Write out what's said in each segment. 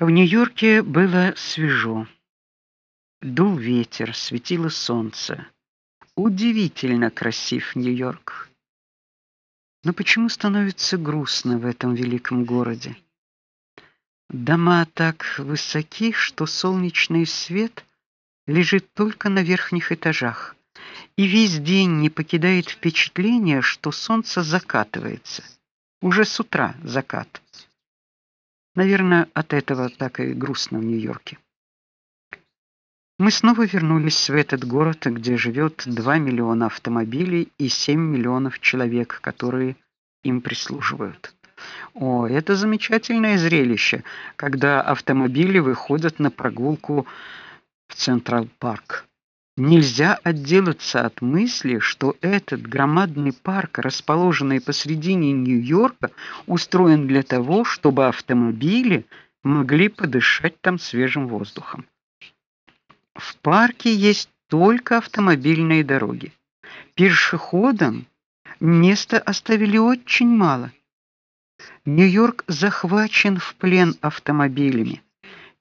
В Нью-Йорке было свежо. Дул ветер, светило солнце. Удивительно красив Нью-Йорк. Но почему становится грустно в этом великом городе? Дома так высоки, что солнечный свет лежит только на верхних этажах, и весь день не покидает впечатление, что солнце закатывается. Уже с утра закат. Наверное, от этого так и грустно в Нью-Йорке. Мы снова вернулись в этот город, где живет 2 миллиона автомобилей и 7 миллионов человек, которые им прислуживают. О, это замечательное зрелище, когда автомобили выходят на прогулку в Централ-парк. Нельзя отделаться от мысли, что этот громадный парк, расположенный посредине Нью-Йорка, устроен для того, чтобы автомобили могли подышать там свежим воздухом. В парке есть только автомобильные дороги. Пешеходам места оставили очень мало. Нью-Йорк захвачен в плен автомобилями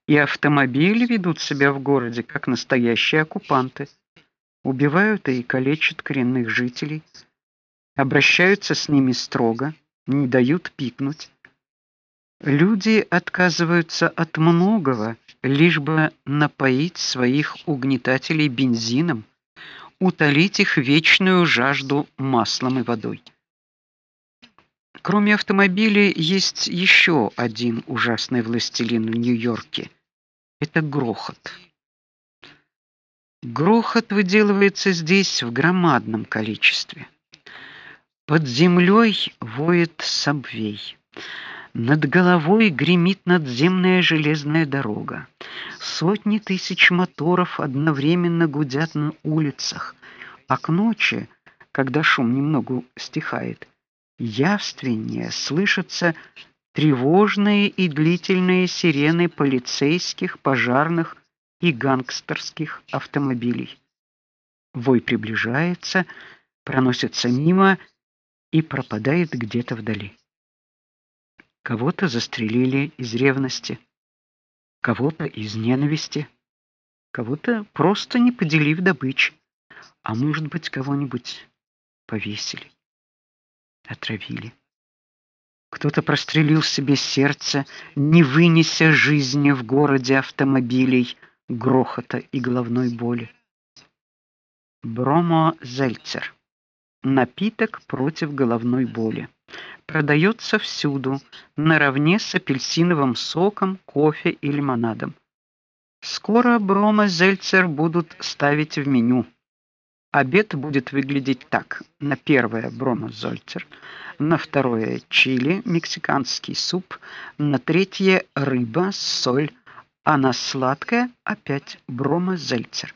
и автомобили ведут себя в городе как настоящие оккупанты. Убивают и калечат коренных жителей, обращаются с ними строго, не дают пикнуть. Люди отказываются от многого, лишь бы напоить своих угнетателей бензином, утолить их вечную жажду маслом и водой. Кроме автомобилей есть еще один ужасный властелин в Нью-Йорке это грохот. Грохот выделывается здесь в громадном количестве. Под землей воет сабвей. Над головой гремит надземная железная дорога. Сотни тысяч моторов одновременно гудят на улицах, а к ночи, когда шум немного стихает, явственнее слышится тревожные и длительные сирены полицейских, пожарных и гангстерских автомобилей. Вой приближается, проносится мимо и пропадает где-то вдали. Кого-то застрелили из ревности, кого-то из ненависти, кого-то просто не поделив добычи, а может быть, кого-нибудь повесили, отравили. Кто-то прострелил себе сердце, не вынеся жизни в городе автомобилей, грохота и головной боли. Бромо Зельцер. Напиток против головной боли. Продается всюду, наравне с апельсиновым соком, кофе и лимонадом. Скоро Бромо Зельцер будут ставить в меню. Обед будет выглядеть так: на первое бромозольцер, на второе чили, мексиканский суп, на третье рыба, соль, а на сладкое опять бромозельцер.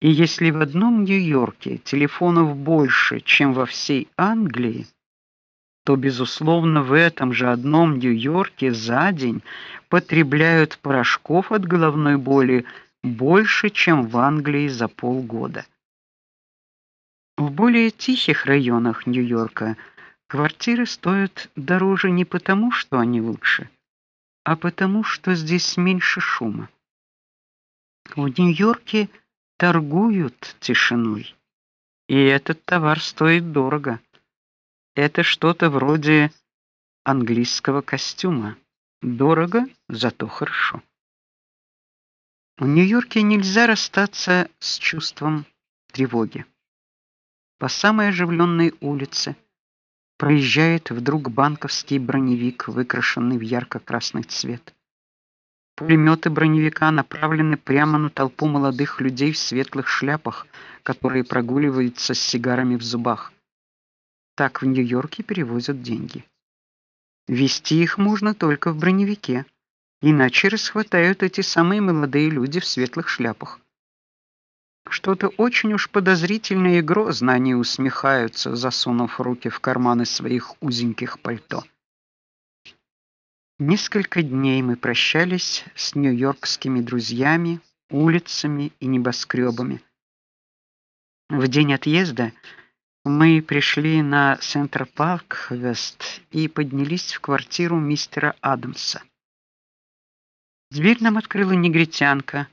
И если в одном Нью-Йорке телефонов больше, чем во всей Англии, то безусловно в этом же одном Нью-Йорке за день потребляют порошков от головной боли больше, чем в Англии за полгода. В более тихих районах Нью-Йорка квартиры стоят дороже не потому, что они лучше, а потому, что здесь меньше шума. В Нью-Йорке торгуют тишиной, и этот товар стоит дорого. Это что-то вроде английского костюма. Дорого, зато хорошо. В Нью-Йорке нельзя расстаться с чувством тревоги по самой оживленной улице проезжает вдруг банковский броневик, выкрашенный в ярко-красный цвет. Пулеметы броневика направлены прямо на толпу молодых людей в светлых шляпах, которые прогуливаются с сигарами в зубах. Так в Нью-Йорке перевозят деньги. Вести их можно только в броневике, иначе расхватают эти самые молодые люди в светлых шляпах. Что-то очень уж подозрительное и грозно они усмехаются, засунув руки в карманы своих узеньких пальто. Несколько дней мы прощались с нью-йоркскими друзьями, улицами и небоскребами. В день отъезда мы пришли на Центр Парк Вест и поднялись в квартиру мистера Адамса. Дверь нам открыла негритянка,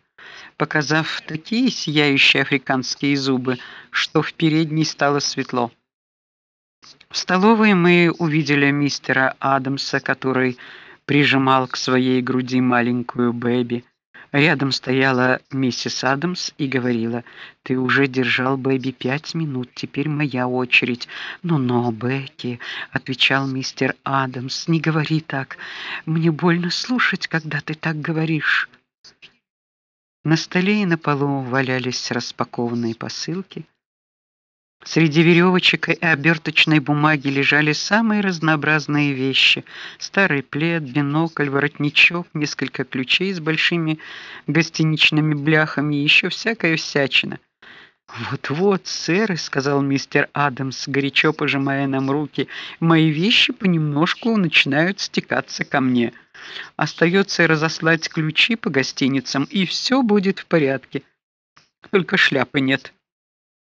показав такие сияющие африканские зубы, что в передней стало светло. В столовой мы увидели мистера Адамса, который прижимал к своей груди маленькую Бэби. Рядом стояла миссис Адамс и говорила: "Ты уже держал Бэби пять минут, теперь моя очередь". "Ну-ну, Бекки", отвечал мистер Адамс. "Не говори так. Мне больно слушать, когда ты так говоришь". На столе и на полу валялись распакованные посылки. Среди веревочек и оберточной бумаги лежали самые разнообразные вещи: старый плед, бинокль, воротничок, несколько ключей с большими гостиничными бляхами и еще всякая всячина. Вот-вот, сэр, сказал мистер Адамс, горячо пожимая нам руки. Мои вещи понемножку начинают стекаться ко мне. Остается разослать ключи по гостиницам, и все будет в порядке. Только шляпы нет.